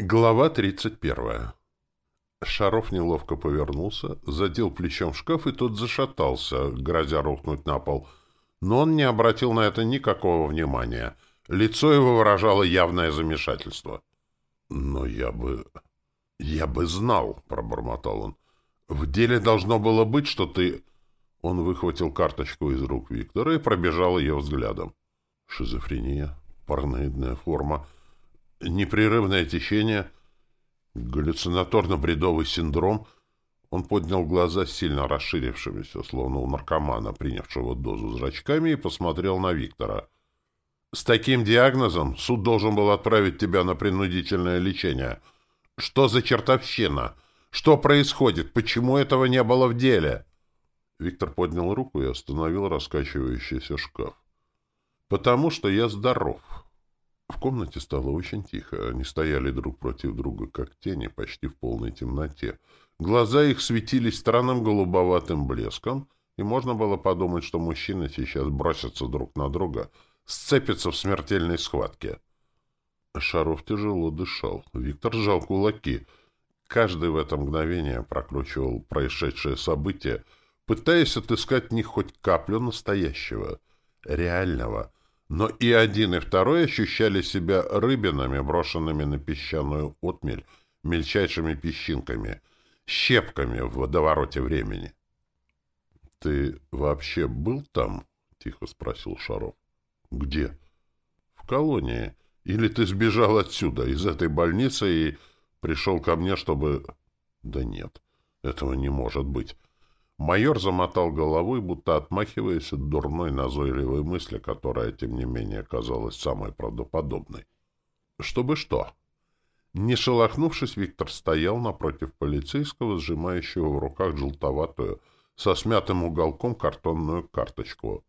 Глава 31. Шаров неловко повернулся, задел плечом шкаф, и тот зашатался, грозя рухнуть на пол. Но он не обратил на это никакого внимания. Лицо его выражало явное замешательство. «Но я бы... я бы знал», — пробормотал он. «В деле должно было быть, что ты...» Он выхватил карточку из рук Виктора и пробежал ее взглядом. Шизофрения, параноидная форма, непрерывное течение, галлюцинаторно-бредовый синдром. Он поднял глаза сильно расширившимися, словно у наркомана, принявшего дозу зрачками, и посмотрел на Виктора. «С таким диагнозом суд должен был отправить тебя на принудительное лечение. Что за чертовщина? Что происходит? Почему этого не было в деле?» Виктор поднял руку и остановил раскачивающийся шкаф. «Потому что я здоров». В комнате стало очень тихо. Они стояли друг против друга, как тени, почти в полной темноте. Глаза их светились странным голубоватым блеском, и можно было подумать, что мужчины сейчас бросятся друг на друга, сцепятся в смертельной схватке. Шаров тяжело дышал. Виктор сжал кулаки. Каждый в это мгновение прокручивал происшедшее событие, пытаясь отыскать в них хоть каплю настоящего, реального — но и один, и второй ощущали себя рыбинами, брошенными на песчаную отмель, мельчайшими песчинками, щепками в водовороте времени. — Ты вообще был там? — тихо спросил Шаров. — Где? — В колонии. Или ты сбежал отсюда, из этой больницы, и пришел ко мне, чтобы... — Да нет, этого не может быть. Майор замотал головой, будто отмахиваясь от дурной назойливой мысли, которая, тем не менее, казалась самой правдоподобной. Чтобы что? Не шелохнувшись, Виктор стоял напротив полицейского, сжимающего в руках желтоватую, со смятым уголком картонную карточку.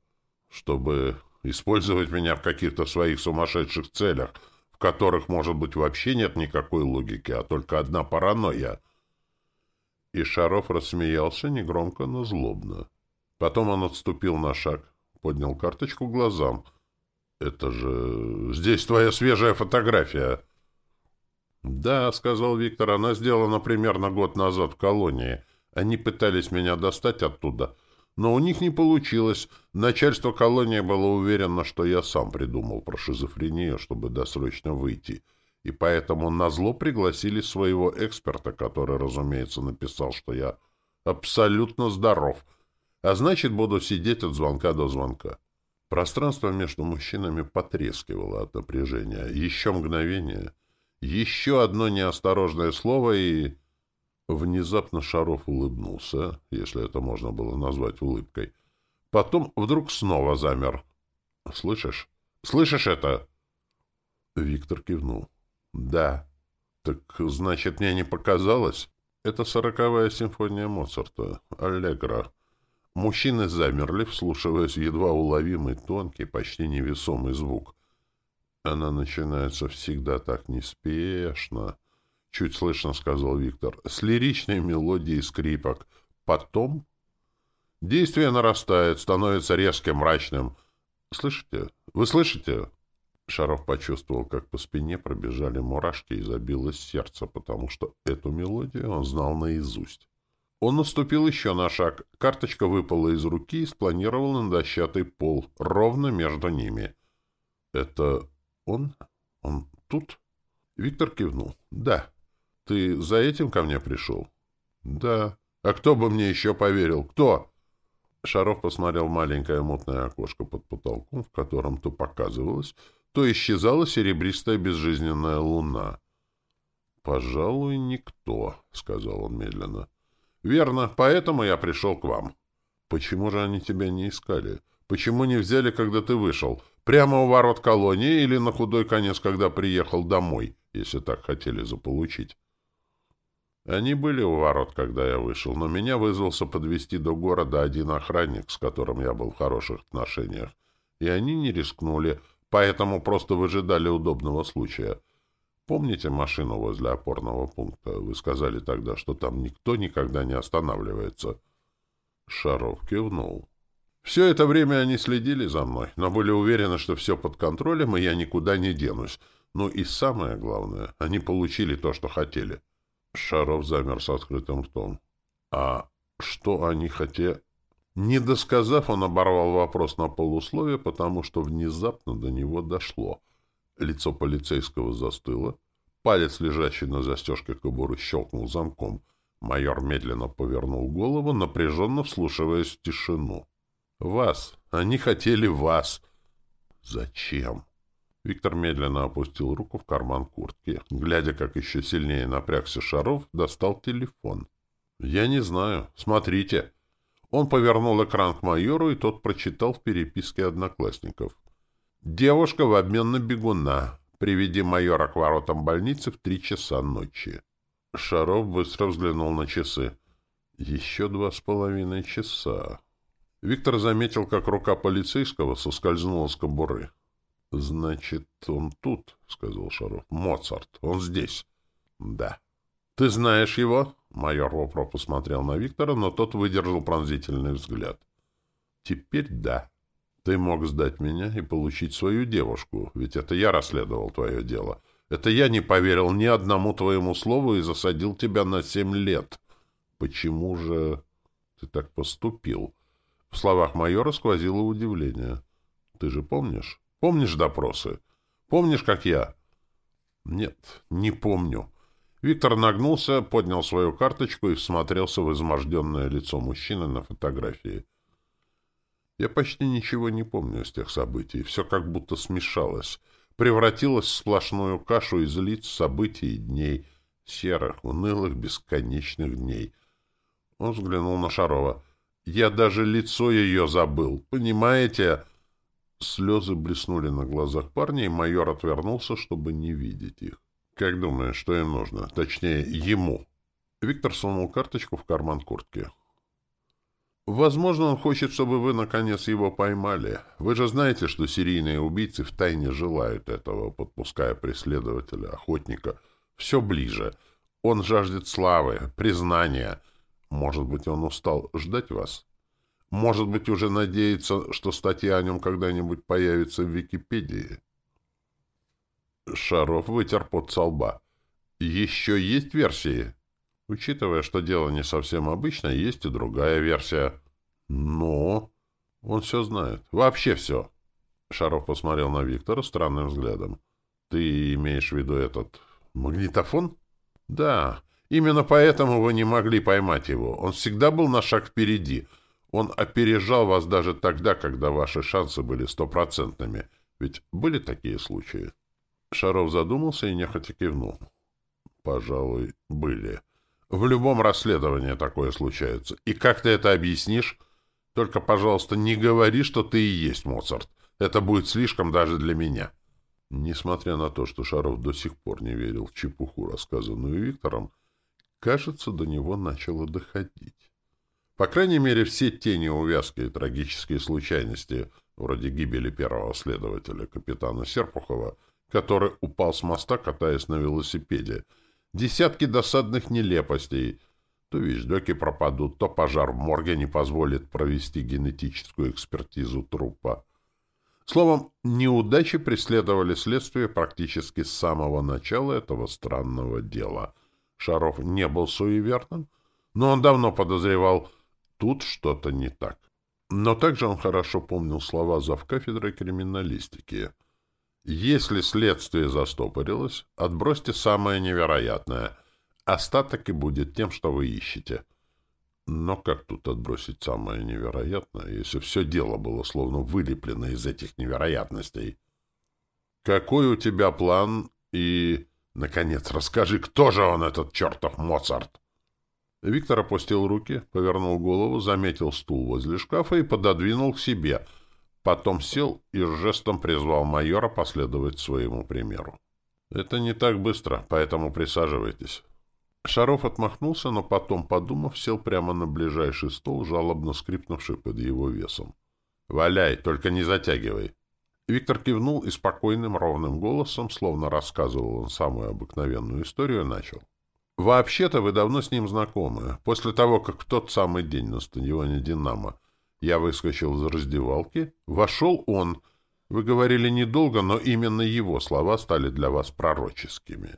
Чтобы использовать меня в каких-то своих сумасшедших целях, в которых, может быть, вообще нет никакой логики, а только одна паранойя — и Шаров рассмеялся негромко, но злобно. Потом он отступил на шаг, поднял карточку глазам. «Это же... Здесь твоя свежая фотография!» «Да», — сказал Виктор, — «она сделана примерно год назад в колонии. Они пытались меня достать оттуда, но у них не получилось. Начальство колонии было уверено, что я сам придумал про шизофрению, чтобы досрочно выйти» и поэтому назло пригласили своего эксперта, который, разумеется, написал, что я абсолютно здоров, а значит, буду сидеть от звонка до звонка. Пространство между мужчинами потрескивало от напряжения. Еще мгновение, еще одно неосторожное слово, и... Внезапно Шаров улыбнулся, если это можно было назвать улыбкой. Потом вдруг снова замер. «Слышишь? Слышишь это?» Виктор кивнул. Да. Так значит, мне не показалось? Это сороковая симфония Моцарта, Аллегро. Мужчины замерли, вслушиваясь в едва уловимый, тонкий, почти невесомый звук. Она начинается всегда так неспешно, — чуть слышно сказал Виктор, — с лиричной мелодией скрипок. Потом действие нарастает, становится резким, мрачным. Слышите? Вы слышите? Шаров почувствовал, как по спине пробежали мурашки и забилось сердце, потому что эту мелодию он знал наизусть. Он наступил еще на шаг. Карточка выпала из руки и спланировала на дощатый пол, ровно между ними. «Это он? Он тут?» Виктор кивнул. «Да. Ты за этим ко мне пришел?» «Да. А кто бы мне еще поверил? Кто?» Шаров посмотрел маленькое мутное окошко под потолком, в котором то показывалось, то исчезала серебристая безжизненная луна. «Пожалуй, никто», — сказал он медленно. «Верно, поэтому я пришел к вам». «Почему же они тебя не искали? Почему не взяли, когда ты вышел? Прямо у ворот колонии или на худой конец, когда приехал домой, если так хотели заполучить?» Они были у ворот, когда я вышел, но меня вызвался подвести до города один охранник, с которым я был в хороших отношениях, и они не рискнули, поэтому просто выжидали удобного случая. Помните машину возле опорного пункта? Вы сказали тогда, что там никто никогда не останавливается. Шаров кивнул. Все это время они следили за мной, но были уверены, что все под контролем, и я никуда не денусь. Ну и самое главное, они получили то, что хотели. Шаров замер с открытым ртом. А что они хотели? Не досказав, он оборвал вопрос на полусловие, потому что внезапно до него дошло. Лицо полицейского застыло, палец, лежащий на застежке кобуры, щелкнул замком. Майор медленно повернул голову, напряженно вслушиваясь в тишину. «Вас! Они хотели вас!» «Зачем?» Виктор медленно опустил руку в карман куртки. Глядя, как еще сильнее напрягся Шаров, достал телефон. «Я не знаю. Смотрите». Он повернул экран к майору, и тот прочитал в переписке одноклассников. «Девушка в обмен на бегуна. Приведи майора к воротам больницы в три часа ночи». Шаров быстро взглянул на часы. «Еще два с половиной часа». Виктор заметил, как рука полицейского соскользнула с кобуры. «Значит, он тут», — сказал Шаров. «Моцарт. Он здесь». «Да». «Ты знаешь его?» Майор Вопро посмотрел на Виктора, но тот выдержал пронзительный взгляд. «Теперь да. Ты мог сдать меня и получить свою девушку, ведь это я расследовал твое дело. Это я не поверил ни одному твоему слову и засадил тебя на семь лет. Почему же ты так поступил?» В словах майора сквозило удивление. «Ты же помнишь? Помнишь допросы? Помнишь, как я?» «Нет, не помню». Виктор нагнулся, поднял свою карточку и всмотрелся в изможденное лицо мужчины на фотографии. Я почти ничего не помню из тех событий. Все как будто смешалось. Превратилось в сплошную кашу из лиц, событий и дней. Серых, унылых, бесконечных дней. Он взглянул на Шарова. «Я даже лицо ее забыл. Понимаете?» Слезы блеснули на глазах парня, и майор отвернулся, чтобы не видеть их. «Как думаешь, что им нужно? Точнее, ему?» Виктор сунул карточку в карман куртки. «Возможно, он хочет, чтобы вы, наконец, его поймали. Вы же знаете, что серийные убийцы втайне желают этого, подпуская преследователя, охотника. Все ближе. Он жаждет славы, признания. Может быть, он устал ждать вас? Может быть, уже надеется, что статья о нем когда-нибудь появится в Википедии?» Шаров вытер пот со лба. «Еще есть версии?» «Учитывая, что дело не совсем обычное, есть и другая версия». «Но...» «Он все знает. Вообще все». Шаров посмотрел на Виктора странным взглядом. «Ты имеешь в виду этот... магнитофон?» «Да. Именно поэтому вы не могли поймать его. Он всегда был на шаг впереди. Он опережал вас даже тогда, когда ваши шансы были стопроцентными. Ведь были такие случаи?» Шаров задумался и нехотя кивнул. Пожалуй, были. В любом расследовании такое случается. И как ты это объяснишь? Только, пожалуйста, не говори, что ты и есть Моцарт. Это будет слишком даже для меня. Несмотря на то, что Шаров до сих пор не верил в чепуху, рассказанную Виктором, кажется, до него начало доходить. По крайней мере, все тени увязки и трагические случайности, вроде гибели первого следователя, капитана Серпухова, который упал с моста, катаясь на велосипеде. Десятки досадных нелепостей. То вещдоки пропадут, то пожар в морге не позволит провести генетическую экспертизу трупа. Словом, неудачи преследовали следствие практически с самого начала этого странного дела. Шаров не был суеверным, но он давно подозревал, тут что-то не так. Но также он хорошо помнил слова завкафедры криминалистики — если следствие застопорилось, отбросьте самое невероятное. Остаток и будет тем, что вы ищете. Но как тут отбросить самое невероятное, если все дело было словно вылеплено из этих невероятностей? Какой у тебя план и... Наконец, расскажи, кто же он, этот чертов Моцарт? Виктор опустил руки, повернул голову, заметил стул возле шкафа и пододвинул к себе — Потом сел и жестом призвал майора последовать своему примеру. «Это не так быстро, поэтому присаживайтесь». Шаров отмахнулся, но потом, подумав, сел прямо на ближайший стол, жалобно скрипнувший под его весом. «Валяй, только не затягивай». Виктор кивнул и спокойным, ровным голосом, словно рассказывал он самую обыкновенную историю, начал. «Вообще-то вы давно с ним знакомы. После того, как в тот самый день на стадионе «Динамо» Я выскочил из раздевалки. Вошел он. Вы говорили недолго, но именно его слова стали для вас пророческими.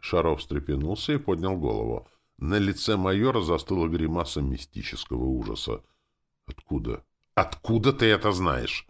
Шаров встрепенулся и поднял голову. На лице майора застыла гримаса мистического ужаса. «Откуда? Откуда ты это знаешь?»